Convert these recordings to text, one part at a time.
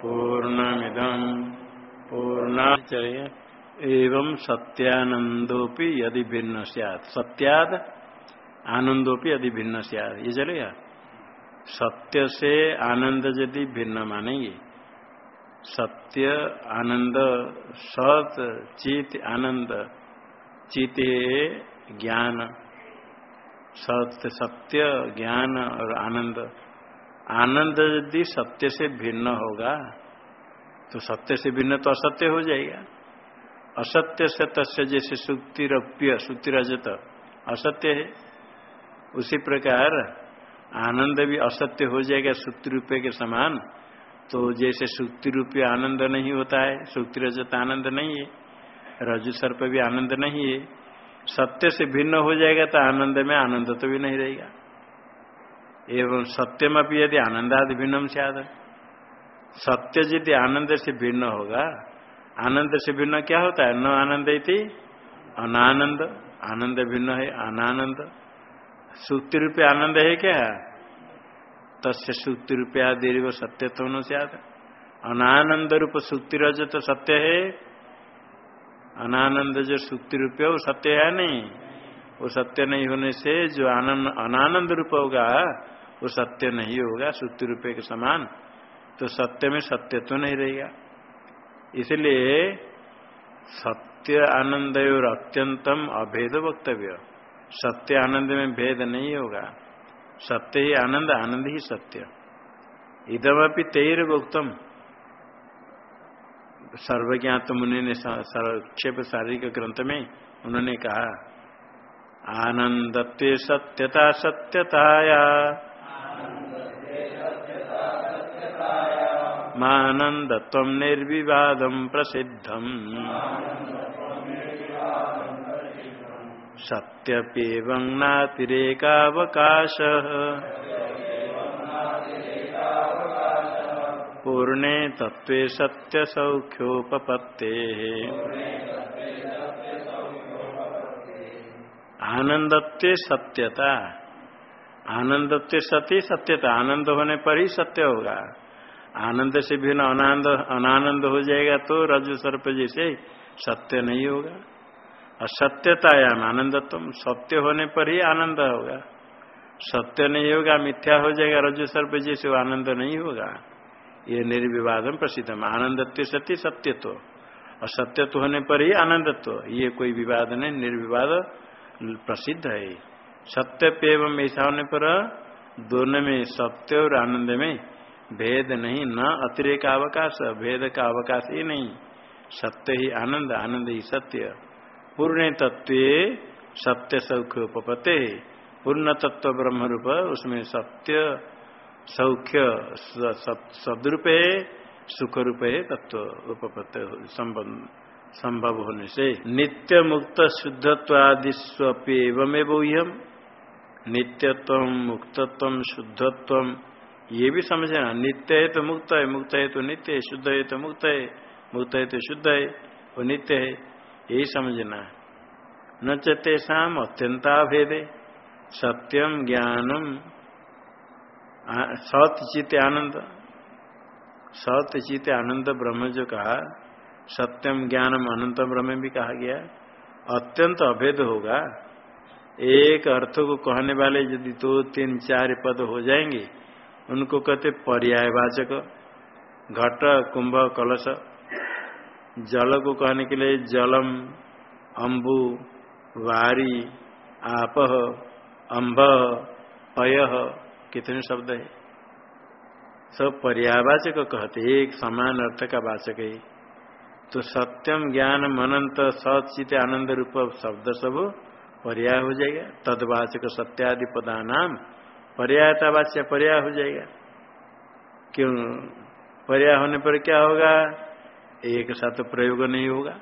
पूर्णमिदम पूर्णा चलिए एवं सत्यानंदोपि यदि भिन्न सियात। सत्याद आनंदोपि यदि भिन्न सियात। ये चलेगा सत्य से आनंद यदि भिन्न मानेंगे, सत्य आनंद सत चित आनंद चित ज्ञान सत्य सत्य ज्ञान और आनंद आनंद यदि सत्य से भिन्न होगा तो सत्य से भिन्न तो असत्य हो जाएगा। असत्य से तस्य जैसे सुक्तिरप्य, सुक्तिरजत असत्य है। उसी प्रकार आनंद भी असत्य हो जाएगा सुक्ति रुपये के समान। तो जैसे सुक्ति रुपये आनंद नहीं होता है सुक्ति रजत आनंद नहीं है रजु सर्प भी आनंद नहीं है। सत्य से भिन्न हो जाएगा तो आनंद में आनंद तो भी नहीं रहेगा। एवं सत्यम भी यदि आनंदादि भिन्नम से सत्य यदि आनंद से भिन्न होगा आनंद से भिन्न क्या होता है? न आनंद इति अनानंद, आनंद भिन्न है, अनानंद। सुक्ति रूपे आनंद है क्या? तस्य सुक्ति रूपे आदि वो सत्य तो न से अनानंद रूप सुक्ति रज तो सत्य है। अनानंद जो सुक्ति रुपये वो सत्य है नहीं? वो सत्य नहीं होने से जो आनंद, अनानंद रूप होगा वो सत्य नहीं होगा सूत्र रुपये के समान तो सत्य में सत्य तो नहीं रहेगा। इसलिए सत्य आनंद और अत्यंतम अभेद वक्तव्य। सत्य आनंद में भेद नहीं होगा। सत्य ही आनंद आनंद ही सत्य। इधमअपि तेर उत्तम सर्वज्ञात मुनि ने संक्षेप शारीरिक ग्रंथ में उन्होंने कहा, आनंदत्व सत्यता सत्यताया। मानंदत्व निर्विवादम प्रसिद्धम। सत्यप्यव पूर्णे तत्वे सत्य सौख्योपत्ते आनंदत्व सत्यता। आनंदत्व सती सत्यता। आनंद होने पर ही सत्य होगा। आनंद से भी अनानंद अनानंद हो जाएगा तो रजु सर्प जैसे सत्य नहीं होगा। असत्यतायाम आनंदत्म सत्य होने पर ही आनंद होगा। सत्य नहीं होगा, मिथ्या हो जाएगा रजु सर्प जैसे वो आनंद नहीं होगा। ये निर्विवादम प्रसिद्धम, आनंदत्व सत्य सत्यत्व। और सत्यत्व होने पर ही आनंदत्व, ये कोई विवाद नहीं, निर्विवाद प्रसिद्ध है। सत्य एवं ऐसा होने पर दोनों में, सत्य और आनंद में भेद नहीं, न अतिरेक अवकाश, भेद का अवकाश ही नहीं। सत्य ही आनंद आनंद ही सत्य। पूर्ण तत्व सत्य सौख्य उपपते पूर्ण तत्व ब्रह्म रूप उसमें सत्य, सौख्य सदरूप है सुख रूप है तत्व उपपत्ति संभव होने से। नित्य मुक्त शुद्धत्वादि स्वप्यवमे नित्यत्व मुक्तत्व शुद्धत्व ये भी समझना नित्य है तो मुक्त है मुक्त है तो नित्य है शुद्ध है तो मुक्त है मुक्त है तो शुद्ध है वो नित्य है, यही समझना न चेषाम अत्यंता भेदे सत्यम ज्ञानम सत चित आनंद सत चित आनंद ब्रह्म जो कहा सत्यम ज्ञानम अनंत ब्रह्म भी कहा गया अत्यंत अभेद होगा। एक अर्थ को कहने वाले यदि दो, तीन, चार पद हो जाएँगे उनको कहते पर्यायवाचक, घट, कुंभ, कलश। जल को कहने के लिए जलम, अम्बु, वारी आप अम्ब पय कितने शब्द है? सब पर्यावाचक कहते एक समान अर्थ का वाचक है। तो सत्यम ज्ञान मनंत सचित आनंद रूप शब्द सब पर्याय हो जाएगा। तदवाचक सत्यादि पदा नाम पर्यायता वाच्य पर्याय हो जाएगा। क्यों? पर्याय होने पर क्या होगा? एक साथ प्रयोग नहीं होगा।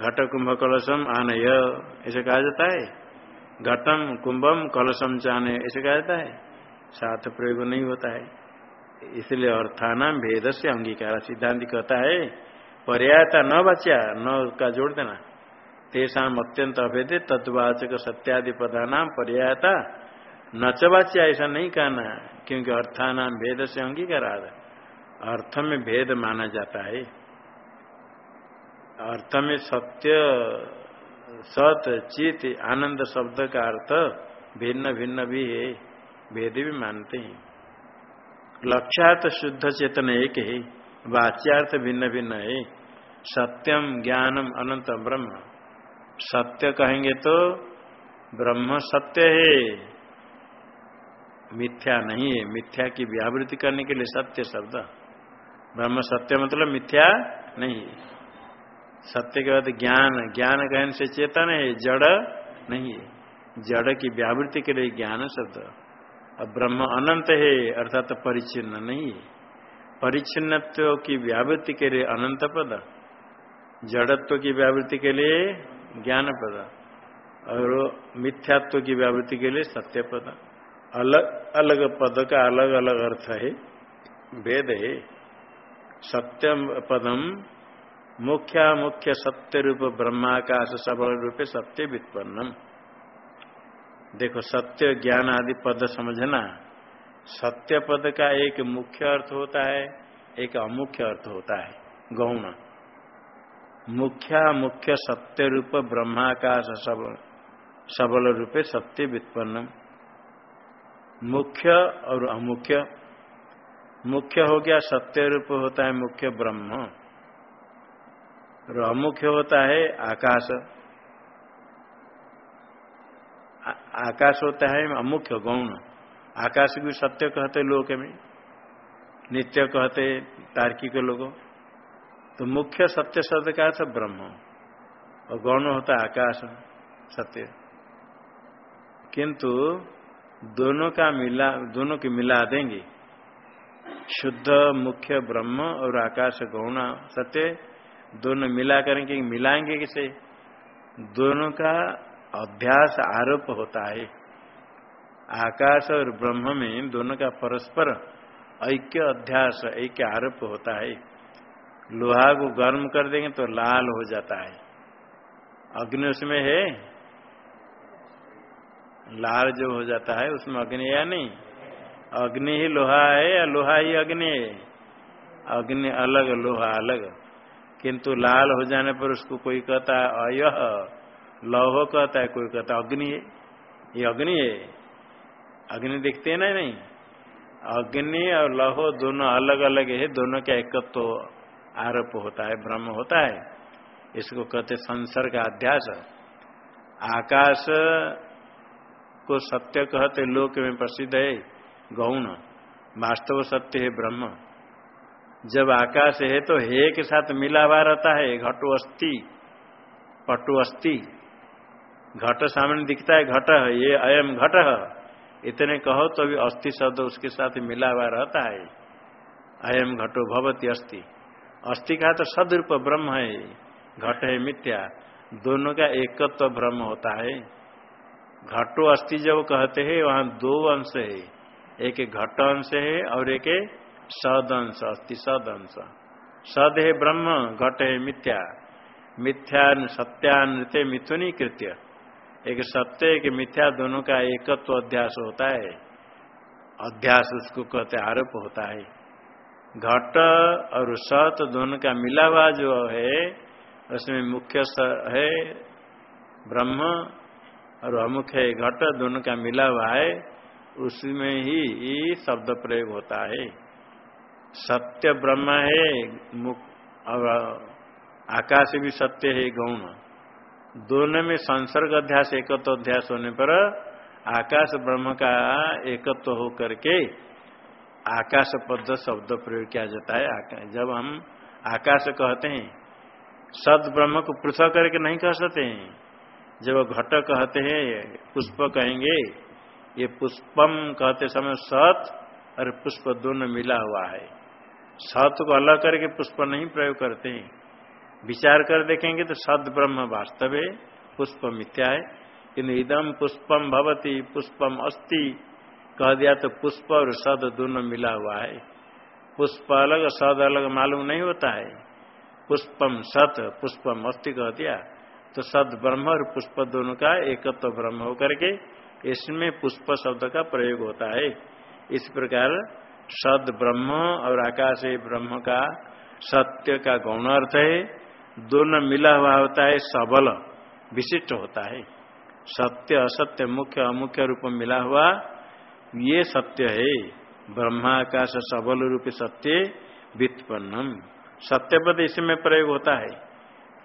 घट कुंभ कलशम आनय ऐसे कहा जाता है। घटम कुंभम कलशम चाने ऐसे कहा जाता है। साथ प्रयोग नहीं होता है। इसलिए अर्थानाम भेद से अंगीकार, सिद्धांत कहता है, पर्यायता न बचा न का जोड़ देना। तेषा अत्यंत अभेद तत्वाचक सत्यादि पदा नाम पर्यायता न चवाच्य ऐसा नहीं कहना क्योंकि अर्थानाम भेद से अंगीकार अर्थ में भेद माना जाता है। अर्थ में सत्य, सत, चित, आनंद शब्द का अर्थ भिन्न भिन्न भी है, भेद भी मानते हैं। लक्ष्यार्थ शुद्ध चेतन एक है, वाच्यार्थ भिन्न भिन्न है। सत्यम ज्ञानम अनंत ब्रह्म। सत्य कहेंगे तो ब्रह्म सत्य है। मिथ्या नहीं है। मिथ्या की व्यावृत्ति करने के लिए सत्य शब्द। ब्रह्म सत्य मतलब मिथ्या नहीं सत्य के बाद ज्ञान। ज्ञान कहने से चेतन है, जड़ नहीं है। जड़ की व्यावृत्ति के लिए ज्ञान शब्द। अब ब्रह्म अनंत है, अर्थात तो परिचिन्न नहीं है। परिचिन्नत्व की व्यावृत्ति के लिए अनंत पद। जड़त्व की व्यावृत्ति के लिए ज्ञान पद। और मिथ्यात्व की व्यावृत्ति के लिए सत्य पद। अलग अलग पद का अलग अलग अर्थ है। वेद है। सत्यम पदम मुख्य मुख्य सत्य रूप ब्रह्माकाश सबल रूप सत्य वित्पन्नम देखो, सत्य, ज्ञान आदि पद समझना। सत्य पद का एक मुख्य अर्थ होता है, एक अमुख्य अर्थ होता है। गौण। मुख्य मुख्य सत्य रूप ब्रह्माकाश सबल सबल रूपे सत्य वित्पन्नम मुख्य और अमुख्य। मुख्य हो गया सत्य रूप होता है मुख्य ब्रह्म। और अमुख्य होता है आकाश। आकाश होता है अमुख्य गौण। आकाश भी सत्य कहते लोक में, नित्य कहते तार्किक लोग। तो मुख्य सत्य शब्द का अर्थ ब्रह्म। और गौण होता है आकाश, सत्य। किंतु दोनों का मिला, दोनों की मिला देंगे। शुद्ध, मुख्य, ब्रह्म और आकाश गौण सत्य। दोनों मिला करेंगे, मिलाएँगे किसे? दोनों का अभ्यास आरोप होता है। आकाश और ब्रह्म में दोनों का परस्पर ऐक्य अध्यास, ऐक्य आरोप होता है। लोहा को गर्म कर देंगे तो लाल हो जाता है। अग्नि उसमें है? लाल जो हो जाता है, उसमें अग्नि या नहीं। अग्नि ही लोहा है, या लोहा ही अग्नि है? अग्नि अलग, लोहा अलग। किंतु लाल हो जाने पर उसको कोई कहता है अयह लौह कहता है, कोई कहता अग्नि है। ये अग्नि है। अग्नि दिखते है ना नहीं? अग्नि और लौह दोनों अलग अलग है, दोनों का एकत्व तो आरोप होता है ब्रह्म होता है। इसको कहते संसर्ग अध्यास आकाश को सत्य कहते लोक में प्रसिद्ध है गौण। वास्तव सत्य है ब्रह्म। जब आकाश है तो हे के साथ मिला हुआ रहता है, घटो अस्थि पटु अस्थि घट सामने दिखता है, घट, ये अयम घट। है इतने कहो तो भी अस्थि शब्द उसके साथ मिला हुआ रहता है। अयम घटो भवती अस्थि अस्थि का तो सदरूप ब्रह्म है, घट है मिथ्या। दोनों का एकत्व तो ब्रह्म होता है। घटो अस्थि जब कहते हैं, वहाँ दो अंश है। एक घट अंश है और एक सद अंश अस्थि सद अंश। सद है ब्रह्म, घट है मिथ्या। मिथ्या सत्यानृत्य मिथुनी कृत्य। एक सत्य, एक मिथ्या दोनों का एकत्व अध्यास होता है। अध्यास उसको कहते आरोप होता है। घट और सत दोनों का मिला हुआ जो है, उसमें मुख्य है ब्रह्म और अमुख है, घट दोनों का मिला हुआ है उसमें ही शब्द प्रयोग होता है। सत्य ब्रह्म है, मुख और आकाश भी सत्य है, गौण। दोनों में संसर्ग अध्यास, एकत्व अध्यास होने पर आकाश ब्रह्म का एकत्व हो करके आकाश पद शब्द प्रयोग किया जाता है। जब हम आकाश कहते हैं सद ब्रह्म को पृथक करके नहीं कह सकते हैं। जब घट कहते हैं पुष्प कहेंगे, ये पुष्पम कहते समय सत और पुष्प दोनों मिला हुआ है। सत को अलग करके पुष्प नहीं प्रयोग करते हैं। विचार कर देखेंगे तो सद ब्रह्म वास्तव है, पुष्प मिथ्या है। किन्तु इदम पुष्पम भवती, पुष्पम अस्ति, कह दिया तो पुष्प और सद दोनों मिला हुआ है। पुष्प अलग सद अलग मालूम नहीं होता है। पुष्पम सत, पुष्पम अस्ति कह दिया। तो सद ब्रह्म और पुष्प दोनों का एकत्व तो ब्रह्म होकर के इसमें पुष्प शब्द का प्रयोग होता है। इस प्रकार सद ब्रह्म और आकाश ब्रह्म का सत्य का गौण अर्थ है। दोनों मिला हुआ होता है, सबल, विशिष्ट होता है। सत्य, असत्य, मुख्य, अमुख्य रूप मिला हुआ ये सत्य है। ब्रह्माकाश सबल रूप सत्य वित्पन्नम सत्यपद इसमें प्रयोग होता है।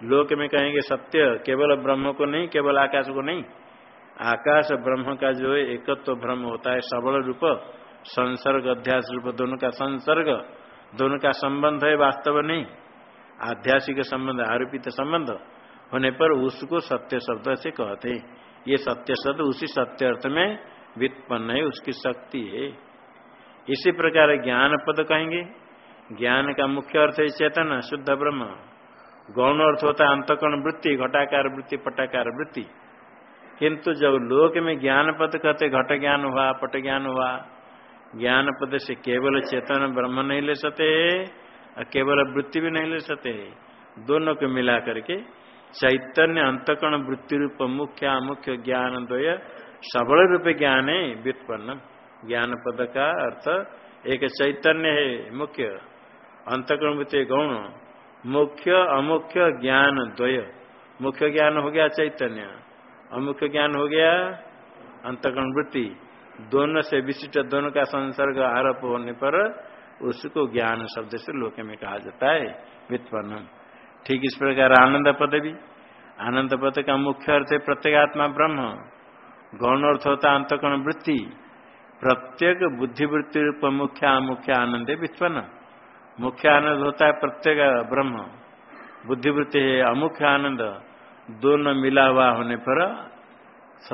लोक में कहेंगे सत्य, केवल ब्रह्म को नहीं, केवल आकाश को नहीं। आकाश ब्रह्म का जो है एकत्व तो ब्रह्म होता है, सबल रूप, संसर्ग, अध्यास रूप, दोनों का संसर्ग, दोनों का संबंध है, वास्तव नहीं। आध्यासिक संबंध, आरोपित संबंध होने पर उसको सत्य शब्द से कहते ये सत्य शब्द उसी सत्य अर्थ में वित्पन्न है, उसकी शक्ति है। इसी प्रकार ज्ञान पद कहेंगे। ज्ञान का मुख्य अर्थ है चेतन, शुद्ध ब्रह्म। गौण अर्थ होता है अंतकरण वृत्ति, घटाकार वृत्ति, पटाकार वृत्ति। किंतु जब लोक में ज्ञान पद कहते घट ज्ञान हुआ पट ज्ञान हुआ ज्ञान पद से केवल चेतन ब्रह्म नहीं ले सकते और केवल वृत्ति भी नहीं ले सकते दोनों को मिला करके चैतन्य अंतकरण वृत्ति रूप मुख्य मुख्य ज्ञान द्वय सबल रूप ज्ञान है व्युत्पन्न। ज्ञान पद का अर्थ एक चैतन्य है, मुख्य। अंतकरण वृत्ति गौण। मुख्य अमुख्य ज्ञान द्वय। मुख्य ज्ञान हो गया चैतन्य, अमुख्य ज्ञान हो गया अंतकरण वृत्ति दोनों से विशिष्ट, दोनों का संसर्ग आरोप होने पर उसको ज्ञान शब्द से लोक में कहा जाता है व्युत्पन्न ठीक इस प्रकार आनंद पद भी। आनंद पद का मुख्य अर्थ है प्रत्येगात्मा ब्रह्म। गौण अर्थ होता अंतकरण वृत्ति प्रत्येक बुद्धिवृत्ति रूप मुख्य मुख्य आनंद है, व्युत्पन्न। मुख्य आनंद होता है प्रत्येक ब्रह्म। बुद्धिवृत्ति है, अमुख्य आनंद। दोनों मिला हुआ होने पर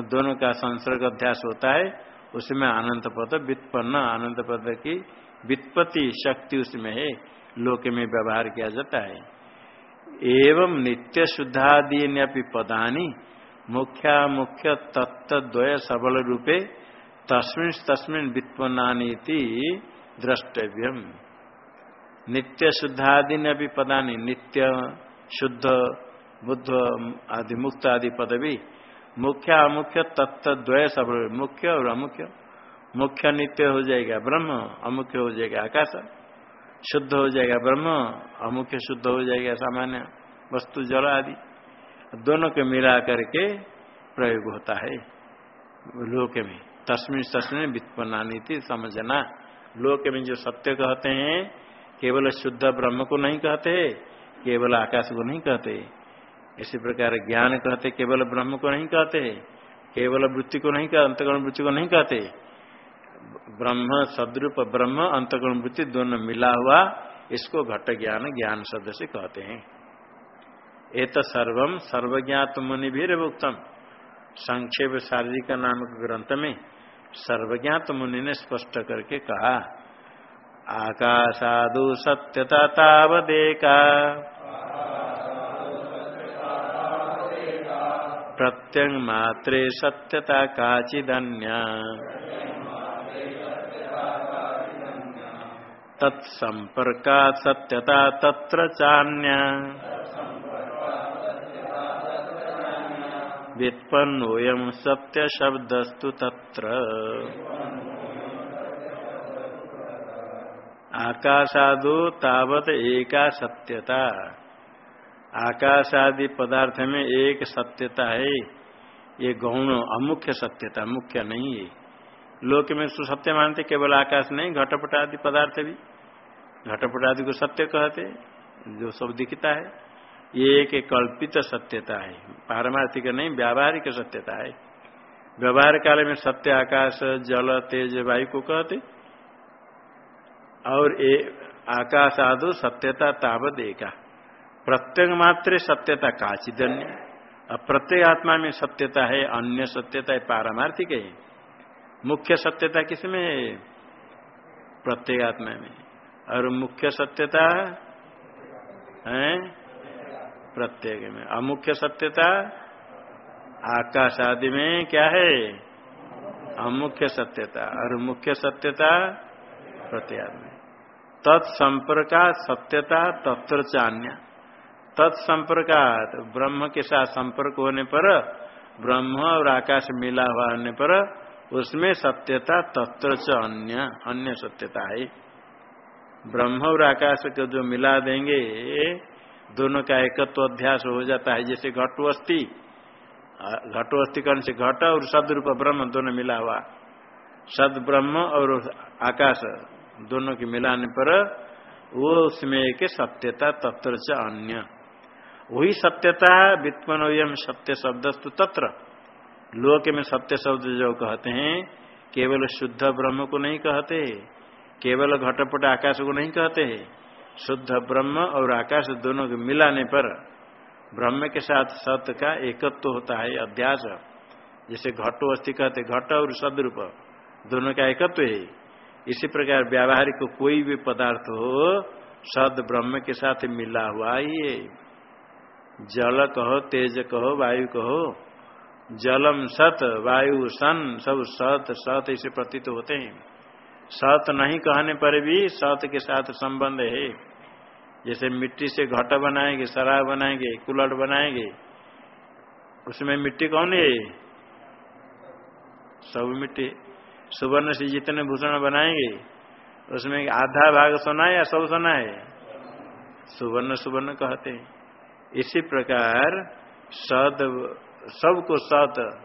दोनों का संसर्ग अध्यास होता है, उसमें अनंत पद वित्पन्न अनंत पद की वित्पत्ति शक्ति उसमें है, लोक में व्यवहार किया जाता है। एवं नित्य शुद्धादीन्यपि पदानी मुख्या मुख्य तत्वय सबल रूपे तस्मिन तस्मिन वित्पन्नानी द्रष्टव्यम। नित्य शुद्धादीन अभी पदानी नित्य, शुद्ध, बुद्ध, आदि, मुक्त आदि पदवी मुख्य, अमुख्य तत्व द्वय सब। मुख्य और अमुख्य। मुख्य नित्य हो जाएगा ब्रह्म, अमुख्य हो जाएगा आकाश। शुद्ध हो जाएगा ब्रह्म, अमुख्य शुद्ध हो जाएगा सामान्य वस्तु जल आदि। दोनों के मिला करके प्रयोग होता है लोक में। तस्मिन तस्मिन वित्पन्नानी थी समझना लोक में जो सत्य कहते हैं केवल शुद्ध ब्रह्म को नहीं कहते, केवल आकाश को नहीं कहते। इसी प्रकार ज्ञान कहते, केवल ब्रह्म को नहीं कहते, केवल वृत्ति को नहीं कहते अंतगुण वृत्ति को नहीं कहते। ब्रह्म सदरूप ब्रह्म अंतगुण वृत्ति दोनों मिला हुआ इसको घट ज्ञान ज्ञान शब्द से कहते हैं। एक सर्वम सर्वज्ञात मुनि भी उत्तम संक्षेप शारीरिक नामक ग्रंथ में सर्वज्ञात मुनि ने स्पष्ट करके कहा आकाशादु सत्यता तावदेका। प्रत्यंग मात्रे सत्यता काचिदन्या। तत्संपर्का सत्यता तत्र चान्या। व्युत्पन्नोऽयं सत्य शब्दस्तु तत्र। आकाशादो तावत एका सत्यता। आकाश आदि पदार्थ में एक सत्यता है। ये गौण अमुख्य सत्यता, मुख्य नहीं है। लोक में सत्य मानते, केवल आकाश नहीं घटपट आदि पदार्थ भी। घटपट आदि को सत्य कहते, जो सब दिखता है। ये एक कल्पित सत्यता है। पारमार्थिक नहीं, व्यावहारिक सत्यता है। व्यवहार काल में सत्य आकाश, जल, तेज, वायु को कहते और आकाश आदो सत्यता तावत एका। प्रत्येक मात्र सत्यता काचिदन्य अब प्रत्येक आत्मा में सत्यता है, अन्य सत्यता है, पारमार्थिक है। मुख्य सत्यता किसमें है? प्रत्येक आत्मा में। और मुख्य सत्यता है? प्रत्येक में। अमुख्य सत्यता आकाश आदि में क्या है? अमुख्य सत्यता। और मुख्य सत्यता प्रत्येक में। तत्संपर्का सत्यता तत्र चान्या तत्संपर्कात ब्रह्म के साथ संपर्क होने पर, ब्रह्म और आकाश मिला हुआ होने पर, उसमें सत्यता तत्र च अन्य अन्य सत्यता है। ब्रह्म और आकाश को जो मिला देंगे, दोनों का एकत्व अध्यास हो जाता है, जैसे घटो अस्थि घटो अस्थि कर्ण से? घट और सदरूप ब्रह्म दोनों मिला हुआ। सद ब्रह्म और आकाश दोनों के मिलाने पर, वो उसमें एक सत्यता, तत्र च अन्य। वही सत्यता वित्पन सत्य शब्दस्तु तत्र। लोक में सत्य शब्द जो कहते हैं, केवल शुद्ध ब्रह्म को नहीं कहते, केवल घटपट आकाश को नहीं कहते। हैं शुद्ध ब्रह्म और आकाश दोनों के मिलाने पर, ब्रह्म के साथ सत्य का एकत्व तो होता है, अध्यास। जैसे घटो अस्थि कहते, घट और सदरूप, दोनों का एकत्व तो है। इसी प्रकार व्यावहारिक कोई भी पदार्थ हो, सद ब्रह्म के साथ मिला हुआ ही है जल कहो, तेज कहो, वायु कहो। जलम सत, वायु सन, सब सत सत इसे प्रतीत होते हैं। सत नहीं कहने पर भी सत के साथ संबंध है। जैसे मिट्टी से घट बनाएँगे शराब बनाएँगे, कुलट बनाएँगे, उसमें मिट्टी कौन है? सब मिट्टी। सुवर्ण से जितने भूषण बनाएँगे, उसमें आधा भाग सोना है या सब सोना है? सुवर्ण सुवर्ण कहते हैं। इसी प्रकार सद, सबको सत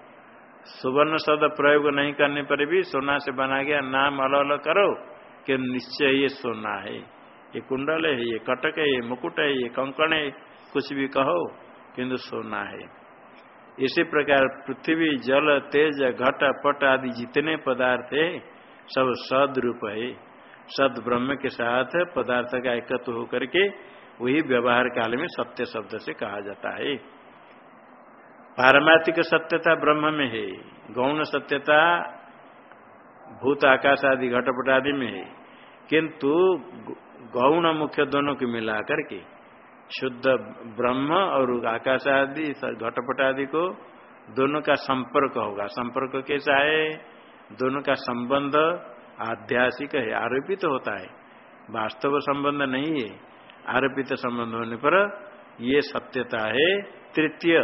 सुवर्ण सद प्रयोग नहीं करने पर भी सोना से बना गया नाम अलग अलग करो कि निश्चय ये सोना है। ये कुंडल है, ये कटक है, ये मुकुट है, ये कंकण है, कुछ भी कहो, किंतु सोना है। इसी प्रकार पृथ्वी, जल, तेज, घट, पट आदि जितने पदार्थ है, सब सद रूप है। सद ब्रह्म के साथ पदार्थ का एकत्व होकर के वही व्यवहार काल में सत्य शब्द से कहा जाता है। पारमार्थिक सत्यता ब्रह्म में है, गौण सत्यता, भूत, आकाश आदि, घटपट आदि में है। किंतु गौण मुख्य दोनों को मिला करके शुद्ध ब्रह्म और आकाश आदि, घटपट आदि को दोनों का संपर्क होगा। संपर्क कैसा है? दोनों का संबंध आध्यासिक है, आरोपित तो होता है। वास्तव संबंध नहीं है, आरोपित तो संबंध होने पर ये सत्यता है तृतीय।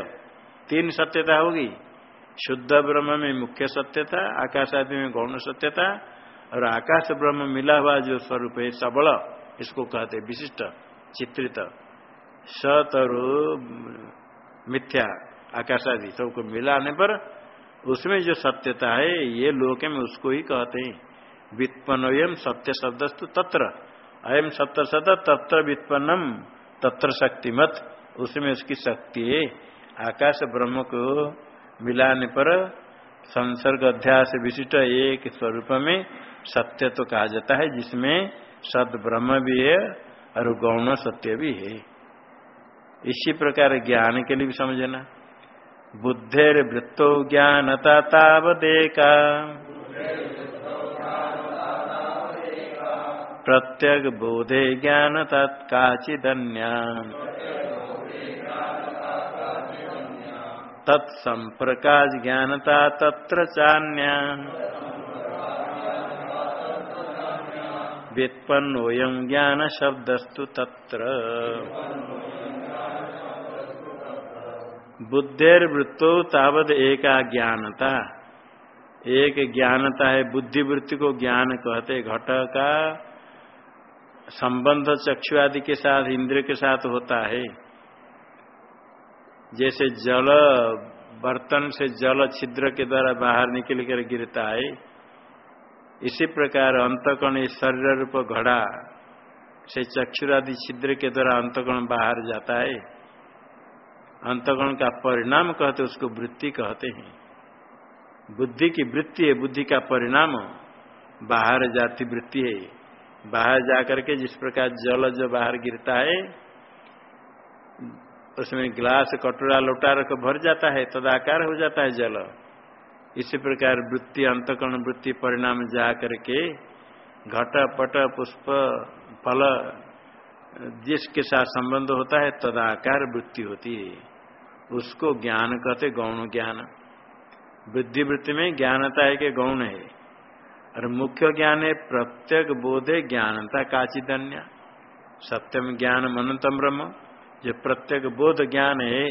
तीन सत्यता होगी। शुद्ध ब्रह्म में मुख्य सत्यता, आकाश आदि में गौण सत्यता और आकाश ब्रह्म मिला हुआ जो स्वरूप है सबल, इसको कहते विशिष्ट, चित्रित। सत और मिथ्या आकाश आदि सबको मिलाने पर उसमें जो सत्यता है, ये लोक में उसको ही कहते हैं। वित्पन्न सत्य शब्दस्तु तत्र। अयम सत्य सत तत्र वित्पन्नम, तत्र शक्तिमत। उसमें उसकी शक्ति है। आकाश ब्रह्म को मिलाने पर संसर्ग अध्यास विशिष्ट एक स्वरूप में सत्य तो कहा जाता है, जिसमें सद ब्रह्म भी है और गौण सत्य भी है। इसी प्रकार ज्ञान के लिए भी समझना। बुद्धेर वृत्तो ज्ञानता तावदेका। प्रत्यग बोधे ज्ञान तत्काचिदन्या तत्संप्रकाश ज्ञानता तत्र चान्या। व्युत्पन्नोयम ज्ञान शब्दस्तु तत्र। बुद्धिर्वृत्तो तावद एका ज्ञानता। एक ज्ञानता है, बुद्धि वृत्ति को ज्ञान कहते घट का संबंध चक्षु आदि के साथ इंद्र के साथ होता है। जैसे जल, बर्तन से जल छिद्र के द्वारा बाहर निकल कर गिरता है। इसी प्रकार अंतकण शरीर रूप घड़ा से चक्षुरादि छिद्र के द्वारा अंतकण बाहर जाता है। अंतकण का परिणाम कहते, उसको वृत्ति कहते हैं। बुद्धि की वृत्ति है, बुद्धि का परिणाम। बाहर जाती वृत्ति है। बाहर जाकर के जिस प्रकार जल जो बाहर गिरता है, उसमें ग्लास, कटोरा लोटा रख भर जाता है, तदाकार हो जाता है जल। इसी प्रकार वृत्ति अंतकरण वृत्ति, परिणाम जा करके घट पट पुष्प, फल जिसके साथ संबंध होता है, तदाकार वृत्ति होती है। उसको ज्ञान कहते गौण ज्ञान। बुद्धि वृत्ति में ज्ञानता है कि गौण है। और मुख्य ज्ञान है प्रत्येक बोधे ज्ञानता काचिदन्य। सत्यम ज्ञान मनंतम ब्रह्म। जो प्रत्येक बोध ज्ञान है,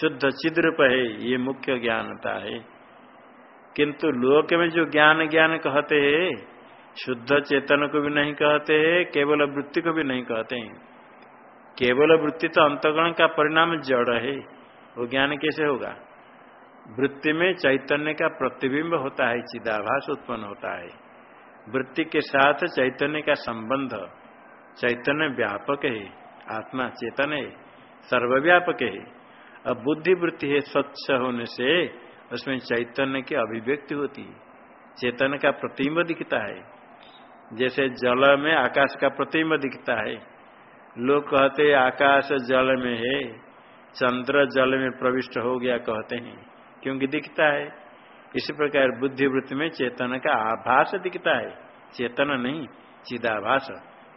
शुद्ध चिद्रूप है, ये मुख्य ज्ञानता है। किंतु लोक में जो ज्ञान ज्ञान कहते हैं शुद्ध चेतन को भी नहीं कहते हैं केवल वृत्ति को भी नहीं कहते हैं। केवल वृत्ति तो अंतगण का परिणाम जड़ है, वो ज्ञान कैसे होगा? वृत्ति में चैतन्य का प्रतिबिंब होता है, चिदाभास उत्पन्न होता है। वृत्ति के साथ चैतन्य का संबंध, चैतन्य व्यापक है, आत्मा चेतन है, सर्वव्यापक है। अब बुद्धि वृत्ति है स्वच्छ होने से उसमें चैतन्य की अभिव्यक्ति होती है। चेतन का प्रतिबिंब दिखता है। जैसे जल में आकाश का प्रतिम्ब दिखता है। लोग कहते आकाश जल में है, चंद्र जल में प्रविष्ट हो गया कहते हैं, क्योंकि दिखता है। इसी प्रकार बुद्धिवृत्ति में चेतन का आभास दिखता है। चेतन नहीं, चिदाभास,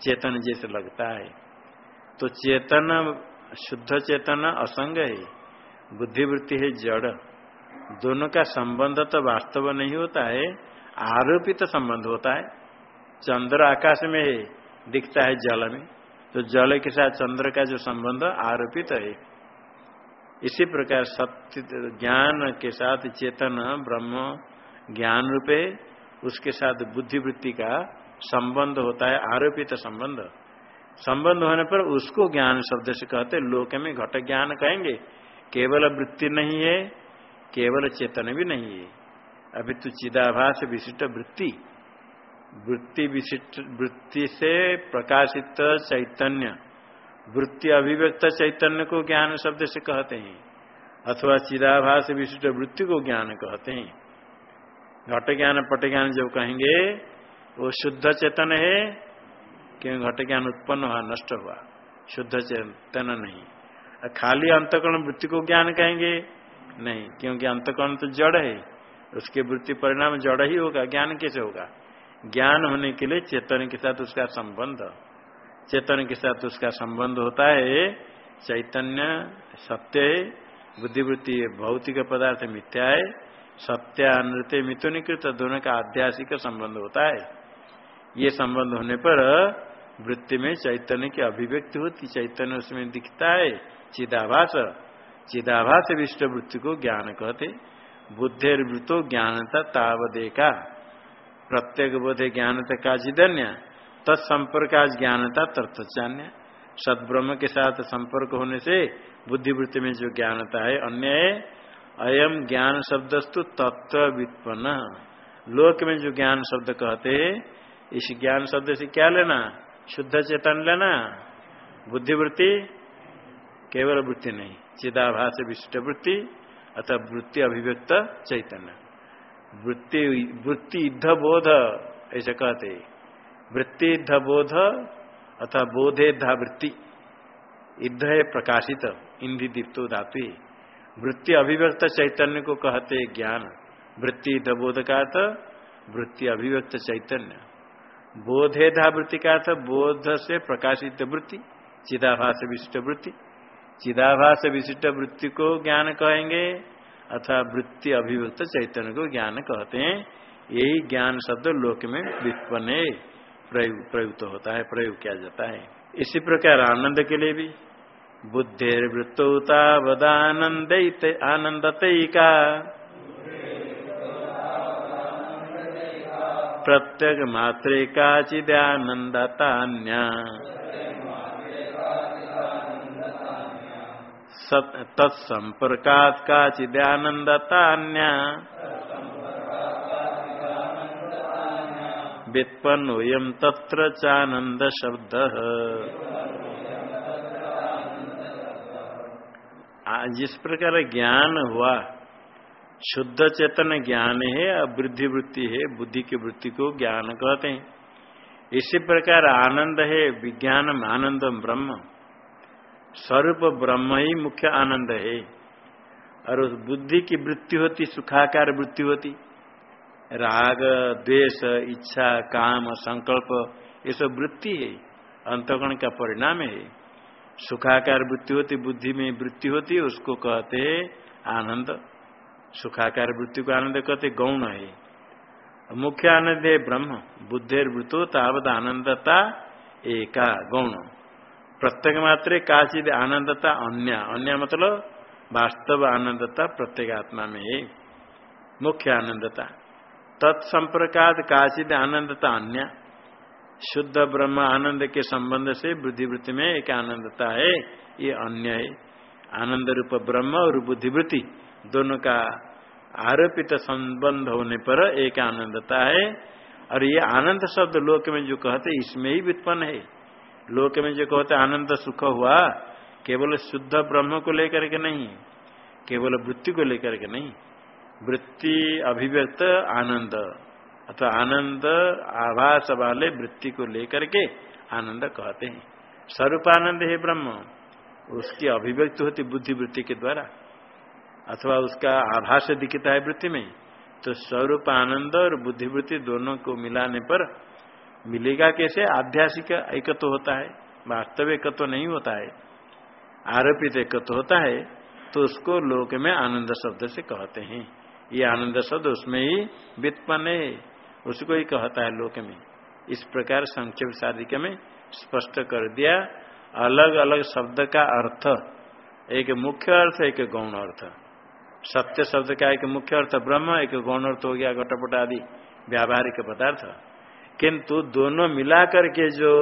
चेतन जैसे लगता है। तो चेतन, शुद्ध चेतन असंग है। बुद्धिवृत्ति है जड़। दोनों का संबंध तो वास्तव नहीं होता है, आरोपित तो संबंध होता है। चंद्र आकाश में है दिखता है जल में। तो जल के साथ चंद्र का जो संबंध आरोपित है, इसी प्रकार सत्य ज्ञान के साथ चेतन, ब्रह्म ज्ञान रूपे, उसके साथ बुद्धिवृत्ति का संबंध होता है, आरोपित संबंध। संबंध होने पर उसको ज्ञान शब्द से कहते लोक में घट ज्ञान कहेंगे, केवल वृत्ति नहीं है, केवल चेतन भी नहीं है। अभी तो चिदाभास विशिष्ट वृत्ति। वृत्ति विशिष्ट, वृत्ति से प्रकाशित चैतन्य। वृत्ति अभिव्यक्त चैतन्य को ज्ञान शब्द से कहते हैं, अथवा चिदाभास विशिष्ट वृत्ति को ज्ञान कहते हैं। घट ज्ञान, पट ज्ञान जब कहेंगे, वो शुद्ध चेतन है क्योंकि घट ज्ञान उत्पन्न हुआ, नष्ट हुआ? शुद्ध चेतन नहीं। खाली अंतकरण वृत्ति को ज्ञान कहेंगे? नहीं, क्योंकि अंतकरण तो जड़ है, उसके वृत्ति परिणाम जड़ ही होगा, ज्ञान कैसे होगा? ज्ञान होने के लिए चेतन के साथ उसका संबंध। चेतन के साथ उसका संबंध होता है चैतन्य, सत्य, बुद्धिवृत्ति भौतिक पदार्थ मिथ्या है। सत्य नृत्य मिथुनिकृत दोनों का आध्यासिक संबंध होता है। ये संबंध होने पर वृत्ति में चैतन्य की अभिव्यक्ति होती, चैतन्य उसमें दिखता है। चिदाभास चिदाभास विष्ट वृत्ति को ज्ञान कहते। बुद्धिर्वृतो ज्ञानता तावदेका। प्रत्येक बोधे ज्ञानता का जिदन्य तत्संपर्क ज्ञानता तर्थचान्य सदब्रह्म के साथ संपर्क होने से बुद्धिवृत्ति में जो ज्ञानता है अन्य है अयम ज्ञान शब्दस्तु तत्व वित्पन्न लोक में जो ज्ञान शब्द कहते हैं, इस ज्ञान शब्द से क्या लेना? शुद्ध चेतन लेना। बुद्धिवृत्ति? केवल वृत्ति नहीं, चिदाभास विशिष्ट वृत्ति, अतः वृत्ति अभिव्यक्त चैतन्य। वृत्ति वृत्ति युद्ध बोध ऐसे कहते वृत्ति युद्ध बोध अथवा बोधे धा वृत्ति युद्ध है प्रकाशित इंधि दीप्तो धातु वृत्ति अभिव्यक्त चैतन्य को कहते ज्ञान। वृत्ति युद्ध बोध का अर्थ, वृत्ति अभिव्यक्त चैतन्य। बोधे धा वृत्ति का अर्थ, बोध से प्रकाशित वृत्ति, चिदाभास विशिष्ट वृत्ति। चिदाभास विशिष्ट वृत्ति को ज्ञान कहेंगे अथवा वृत्ति अभिव्यक्त चैतन्य को ज्ञान कहते हैं। यही ज्ञान शब्द लोक में विपन्न प्रयुक्त होता है, प्रयोग किया जाता है। इसी प्रकार आनंद के लिए भी। बुद्धिर्वृत्तोता वदानंद आनंदतयिका प्रत्येक मात्रे का तत्संपर्कात का चिदानंदतान्या तत्र चानंद शब्द जिस प्रकार ज्ञान हुआ, शुद्ध चेतन ज्ञान है वृद्धि वृत्ति है, बुद्धि की वृत्ति को ज्ञान कहते हैं। इसी प्रकार आनंद है विज्ञान आनंद ब्रह्म स्वरूप ब्रह्म ही मुख्य आनंद है। और उस बुद्धि की वृत्ति होती सुखाकार वृत्ति होती। राग द्वेष इच्छा काम संकल्प ये सब वृत्ति है। अंतगण का परिणाम है। सुखाकार वृत्ति होती बुद्धि में वृत्ति होती उसको कहते आनंद। सुखाकार वृत्ति को आनंद कहते गौण है। मुख्य आनंद है ब्रह्म बुद्धेर वृत्तो तावत आनंदता एका गौण। प्रत्येक मात्र काचिद आनंदता अन्य। अन्य मतलब वास्तव आनंदता प्रत्येक आत्मा में है। मुख्य आनंदता तत्संप्रकात काचित आनंदता अन्य। शुद्ध ब्रह्म आनंद के संबंध से बुद्धिवृत्ति में एक आनंदता है, ये अन्य है। आनंद रूप ब्रह्म और बुद्धिवृत्ति दोनों का आरोपित संबंध होने पर एक आनंदता है। और ये आनंद शब्द लोक में जो कहते इसमें ही व्युत्पन्न है। लोक में जो कहते आनंद सुख हुआ, केवल शुद्ध ब्रह्म को लेकर के नहीं, केवल वृत्ति को लेकर के नहीं, वृत्ति अभिव्यक्त आनंद अथवा आनंद आभास वाले वृत्ति को लेकर के आनंद कहते हैं। स्वरूप आनंद है ब्रह्म, उसकी अभिव्यक्ति होती बुद्धि वृत्ति के द्वारा, अथवा उसका आभास दिखता है वृत्ति में तो स्वरूप आनंद और बुद्धिवृत्ति दोनों को मिलाने पर मिलेगा कैसे? आध्यासिक एकत्व होता है, वास्तव एकत्व नहीं होता है, आरोपित एकत्व होता है तो उसको लोक में आनंद शब्द से कहते हैं। ये आनंद शब्द उसमें ही व्युत्पन्न है, उसको ही कहता है लोक में। इस प्रकार संक्षेप साधिक में स्पष्ट कर दिया अलग अलग शब्द का अर्थ, एक मुख्य अर्थ, एक गौण अर्थ। सत्य शब्द का एक मुख्य अर्थ ब्रह्म, एक गौण अर्थ हो गया, घटपट आदि, व्यावहारिक पदार्थ। किंतु दोनों मिलाकर के जो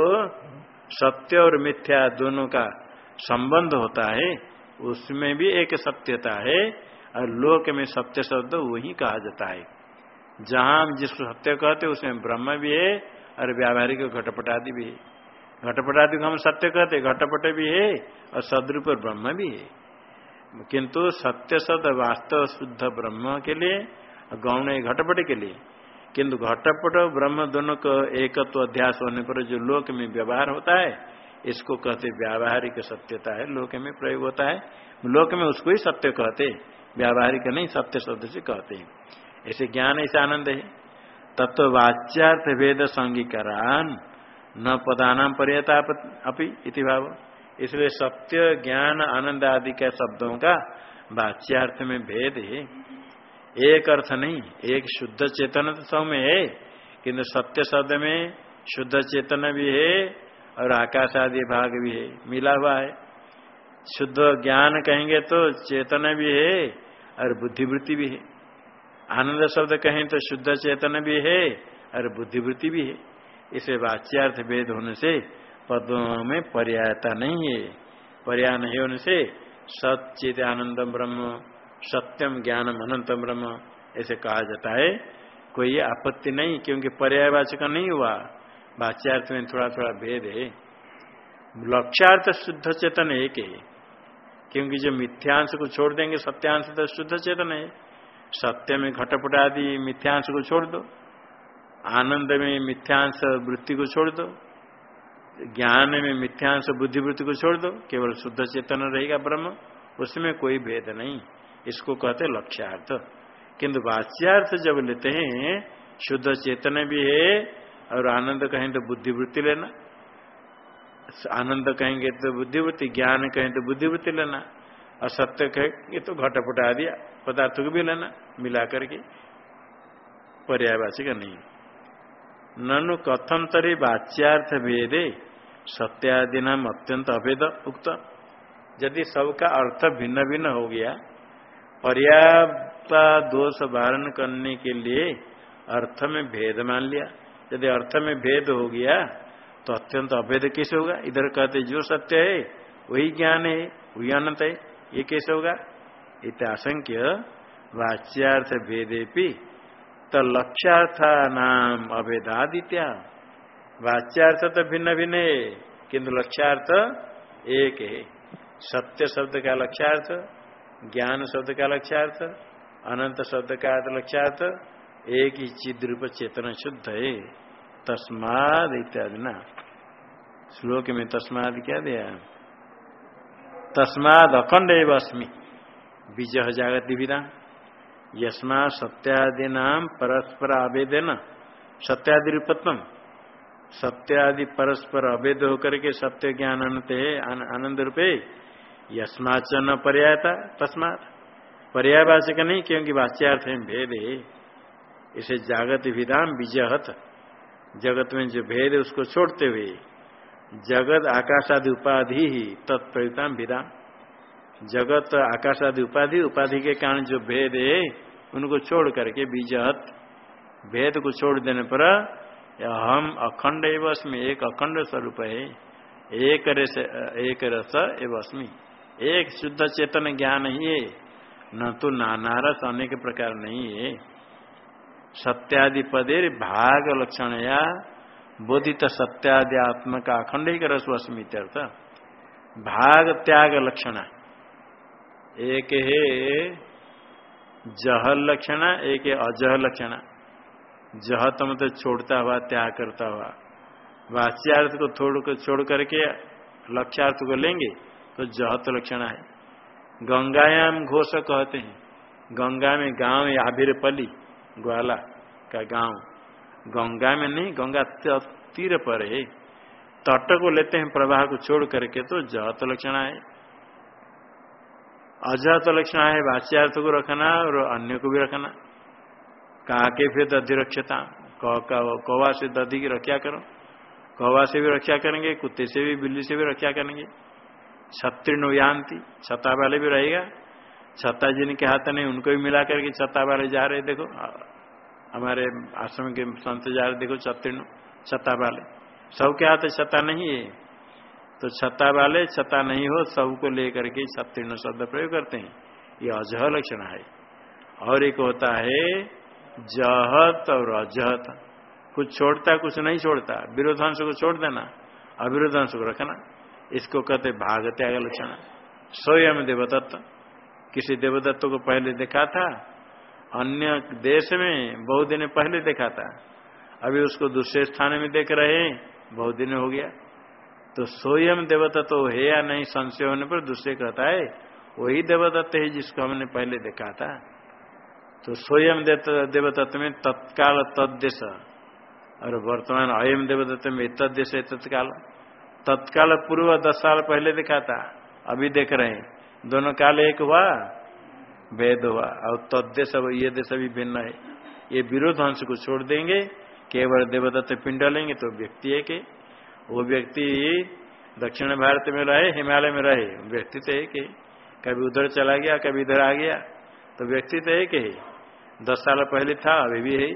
सत्य और मिथ्या दोनों का संबंध होता है, उसमें भी एक सत्यता है और लोक में सत्य शब्द वही कहा जाता है। जहाँ जिसको सत्य कहते उसमें ब्रह्म भी है और व्यावहारिक घटपट आदि भी है। घटपट आदि को हम सत्य कहते घटपट भी है और सदरूप ब्रह्म भी है। किंतु सत्य सद वास्तव शुद्ध ब्रह्म के लिए, गौण घटपट के लिए किंतु घटपट ब्रह्म दोनों को एकत्व तो अध्यास होने पर जो लोक में व्यवहार होता है, इसको कहते व्यावहारिक सत्यता है, लोक में प्रयोग होता है। लोक में उसको ही सत्य कहते, व्यावहारिक नहीं, सत्य शब्द से कहते हैं। ऐसे ज्ञान ऐसे आनंद है। तत्व वाच्यार्थ वेद संगीकरान न पदानाम पर्यता अपनी भाव। इसलिए सत्य, ज्ञान, आनंद आदि के शब्दों का वाच्यार्थ में भेद है। एक अर्थ नहीं, एक शुद्ध चेतन तो सब में है, किंतु सत्य शब्द में शुद्ध चेतन भी है और आकाश आदि भाग भी है, मिला हुआ है। शुद्ध ज्ञान कहेंगे तो चेतन भी है और बुद्धिवृत्ति भी है। आनंद शब्द कहें तो शुद्ध चेतन भी है और बुद्धिवृत्ति भी है। इसे वाच्यार्थ भेद होने से पदों में पर्यायता नहीं है। पर्याय नहीं होने से सचित आनंद ब्रह्म सत्यम ज्ञानम अनंतम ब्रह्म, ऐसे कहा जाता है। कोई आपत्ति नहीं, क्योंकि पर्यायवाचक नहीं हुआ। वाच्यार्थ में थोड़ा थोड़ा भेद है। लक्ष्यार्थ शुद्ध चेतन एक है क्योंकि जो मिथ्यांश को छोड़ देंगे, सत्यांश तो शुद्ध चेतन है। सत्य में घटपट आदि मिथ्यांश को छोड़ दो। आनंद में मिथ्यांश वृत्ति को छोड़ दो। ज्ञान में मिथ्यांश बुद्धिवृत्ति को छोड़ दो। केवल शुद्ध चेतन रहेगा ब्रह्म, उसमें कोई भेद नहीं। इसको कहते लक्ष्यार्थ। किंतु वाच्यार्थ जब लेते हैं, शुद्ध चेतन भी है और आनंद कहें तो बुद्धिवृत्ति लेना। आनंद कहेंगे तो बुद्धिवृत्ति, ज्ञान कहें तो बुद्धिवृत्ति लेना। और सत्य कहेंगे तो घटपट आदि पदार्थों को भी लेना, मिला करके। पर्यायवाची का नहीं ननु कथम तरी वाच्यार्थ भेदे, सत्यादि नाम अत्यंत अभेद उक्त। यदि सबका अर्थ भिन्न भिन्न हो गया पर्याप्त दोष वारण करने के लिए अर्थ में भेद मान लिया। यदि अर्थ में भेद हो गया तो अत्यंत अभेद कैसे होगा? इधर कहते, जो सत्य है, वही ज्ञान है, वही अनंत है, ये कैसे होगा? इत आशंक्य वाच्यार्थ भेदे तो लक्ष्यार्थ नाम अभेदादित्या। वाच्यार्थ तो भिन्न भिन्न है, किंतु लक्ष्यार्थ एक है। सत्य शब्द का लक्ष्यार्थ ज्ञान शब्द का लक्ष्यार्थ, अनंत शब्द का लक्ष्यार्थ, एक ही चिद रूप चेतन शुद्ध है, तस्माद इत्यादि ना। श्लोक में तस्माद क्या दिया? तस्माद अखंड एवं अस्मी। बीज जागति विदा यस्मा सत्यादि नाम परस्पर आवेदन सत्यादि रूपत्म सत्यादि परस्पर अभेद होकर के सत्य ज्ञान अनंत है आनंद रूपे। यस्माच न पर्यायता, तस्मात। पर्यायवाचक नहीं, क्योंकि वाच्यार्थ है भेद। है इसे जागत विधान विजयत जगत में जो भेद है, उसको छोड़ते हुए। जगत आकाशादि उपाधि ही तत्प्रयुक्ता विधान जगत आकाश आदि उपाधि उपाधि के कारण जो भेद है, उनको छोड़ करके बीजहत भेद को छोड़ देने पर हम अखंड एवं एक अखंड स्वरूप है। एक रस एक रस एवं अस्मी एक शुद्ध चेतन ज्ञान ही है न तो नाना रस अनेक प्रकार नहीं है। सत्यादि पदे भाग लक्षण या बोधित सत्यादि आत्म का अखंड ही रसवस्मी भाग त्याग लक्षण। एक है जह लक्षण, एक है अजह लक्षण। जह तो मतलब छोड़ता हुआ, त्याग करता हुआ। वाच्यार्थ को छोड़ छोड़ करके लक्ष्यार्थ को लेंगे। तो जहत लक्षण है। गंगायाम घोष कहते हैं। गंगा में गाँव आबिर पली ग्वाला का गाँव। गंगा में नहीं, गंगा तीर पर है। तट को लेते हैं, प्रवाह को छोड़ करके तो जहत लक्षण है। अजहत लक्षण है, वाच्यार्थ को रखना और अन्य को भी रखना। कहा के फिर दधि रक्षता कौवा से दधि की रक्षा करो। कौवा से भी रक्षा करेंगे, कुत्ते से भी, बिल्ली से भी रक्षा करेंगे। छत्रीण यान्ति, छता वाले भी रहेगा। छत्ता जिनके हाथ नहीं, उनको भी मिला करके छत्ता वाले जा रहे देखो। हमारे आश्रम के संत जा रहे देखो छत्रीण छत्ता वाले। सबके हाथ छत्ता नहीं है। तो छत्ता वाले छत्ता नहीं हो, सबको लेकर के छत्तीर्ण शब्द प्रयोग करते हैं। ये अजह लक्षण है। और एक होता है, जहत और अजहत। कुछ छोड़ता, कुछ नहीं छोड़ता। विरोधांश को छोड़ देना, अविरोधांश को रखना। इसको कहते भाग त्याग लक्षण। स्वयं देवदत्त। किसी देवदत्त को पहले देखा था, अन्य देश में बहुत दिन पहले देखा था। अभी उसको दूसरे स्थान में देख रहे हैं, बहुत दिन हो गया। तो स्वयं देवदत्त है या नहीं, संशय होने पर दूसरे कहता है, वही देवदत्त है जिसको हमने पहले देखा था। तो स्वयं देवदत्त में तत्काल तद्देश। और वर्तमान अयम देवदत्त में तद्देश है तत्काल। तत्काल पूर्व दस साल पहले देखा था। अभी देख रहे हैं। दोनों काल एक हुआ वेद हुआ। और तद्देश ये देश भी भिन्न है। ये विरोध अंश को छोड़ देंगे, केवल देवदत्त पिंड लेंगे तो व्यक्ति एक है। वो व्यक्ति दक्षिण भारत में रहे, हिमालय में रहे, व्यक्ति तो एक है। कभी उधर चला गया, कभी इधर आ गया तो व्यक्ति तो एक है। दस साल पहले था, अभी भी है।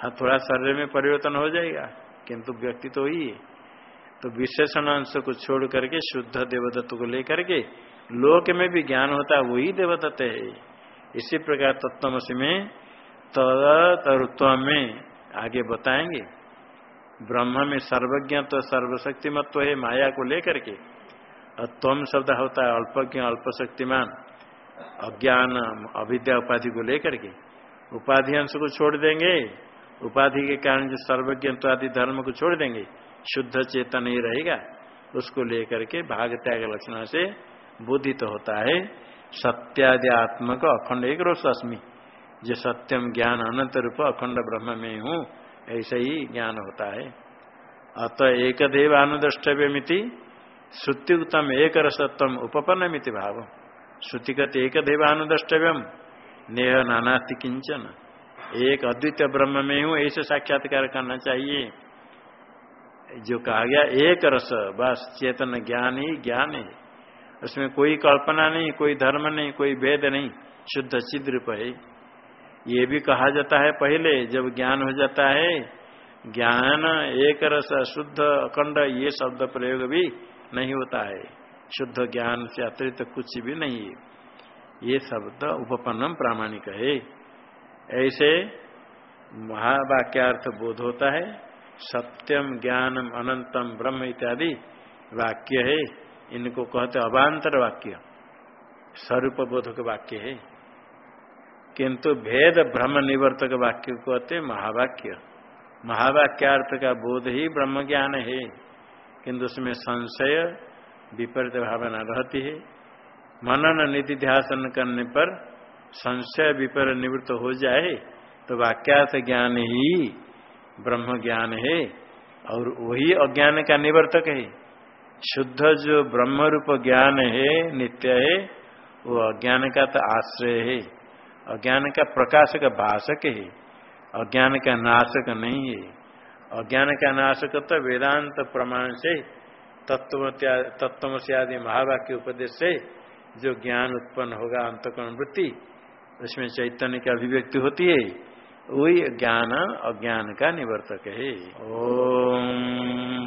हाँ थोड़ा शरीर में परिवर्तन हो जाएगा, किंतु व्यक्ति तो ही है। तो विशेषण अंश को छोड़ करके शुद्ध देवदत्त को लेकर के लोक में भी ज्ञान होता है, वही देवदत्त है। इसी प्रकार तत्वसी में तत्व में आगे बताएँगे। ब्रह्म में सर्वज्ञ तो सर्वशक्तिमत्व है, माया को लेकर के। तम शब्द होता है अल्पज्ञ अल्प शक्तिमान अज्ञान, अविद्या उपाधि को लेकर के। उपाधि अंश को छोड़ देंगे। उपाधि के कारण जो सर्वज्ञ आदि धर्म को छोड़ देंगे। शुद्ध चेतन ही रहेगा, उसको लेकर के भाग त्याग लक्षण से बोधित तो होता है। सत्यादि आत्मक अखंड, एक रोशमी जो सत्यम ज्ञान अनंत रूप अखंड ब्रह्म में हूँ, ऐसे ही ज्ञान होता है। अतः एक देव अनुद्रष्टव्य मिति श्रुति उत्तम एक रसत्म उपपन्न मिति भाव। श्रुति कहते एक देव अनुद्रष्टव्यम, नेह नानास्ति किंचन एक अद्वितीय ब्रह्म में हूँ, ऐसे साक्षात्कार करना चाहिए। जो कहा गया, एक रस, बस, चेतन ज्ञान ही ज्ञान। है उसमें कोई कल्पना नहीं, कोई धर्म नहीं, कोई भेद नहीं, शुद्ध चिद्रूप है। ये भी कहा जाता है पहले, जब ज्ञान हो जाता है, ज्ञान, एक रस, शुद्ध, अखंड, ये शब्द प्रयोग भी नहीं होता है। शुद्ध ज्ञान से अतिरिक्त कुछ भी नहीं है। ये शब्द उपपन्नम प्रामाणिक है। ऐसे महावाक्यार्थ बोध होता है। सत्यम ज्ञानम अनंतम ब्रह्म इत्यादि वाक्य है। इनको कहते अभांतर वाक्य। स्वरूप बोधक वाक्य है। किंतु भेद ब्रह्म निवर्तक वाक्य को कहते महावाक्य। महावाक्यार्थ का बोध ही ब्रह्म ज्ञान है। किंतु उसमें संशय, विपरीत भावना रहती है। मनन निधि ध्यान करने पर संशय विपर निवृत्त हो जाए तो वाक्यार्थ ज्ञान ही ब्रह्म ज्ञान है और वही अज्ञान का निवर्तक है। शुद्ध जो ब्रह्म रूप ज्ञान है, नित्य है, वो अज्ञान का तो आश्रय है। अज्ञान का प्रकाशक भाषक है। अज्ञान का नाशक नहीं है। अज्ञान का नाशक तो वेदांत प्रमाण से, तत्व तत्व से आदि महावाक्य उपदेश से जो ज्ञान उत्पन्न होगा, अंतकरण वृत्ति, उसमें चैतन्य की अभिव्यक्ति होती है। वही ज्ञान अज्ञान का निवर्तक है। ओम।